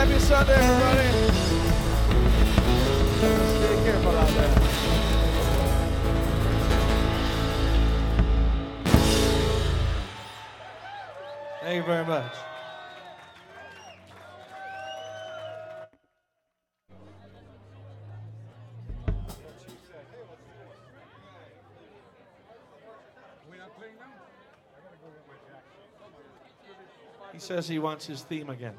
Happy Sunday, everybody. Stay careful out there. Thank you very much. He says he wants his theme again.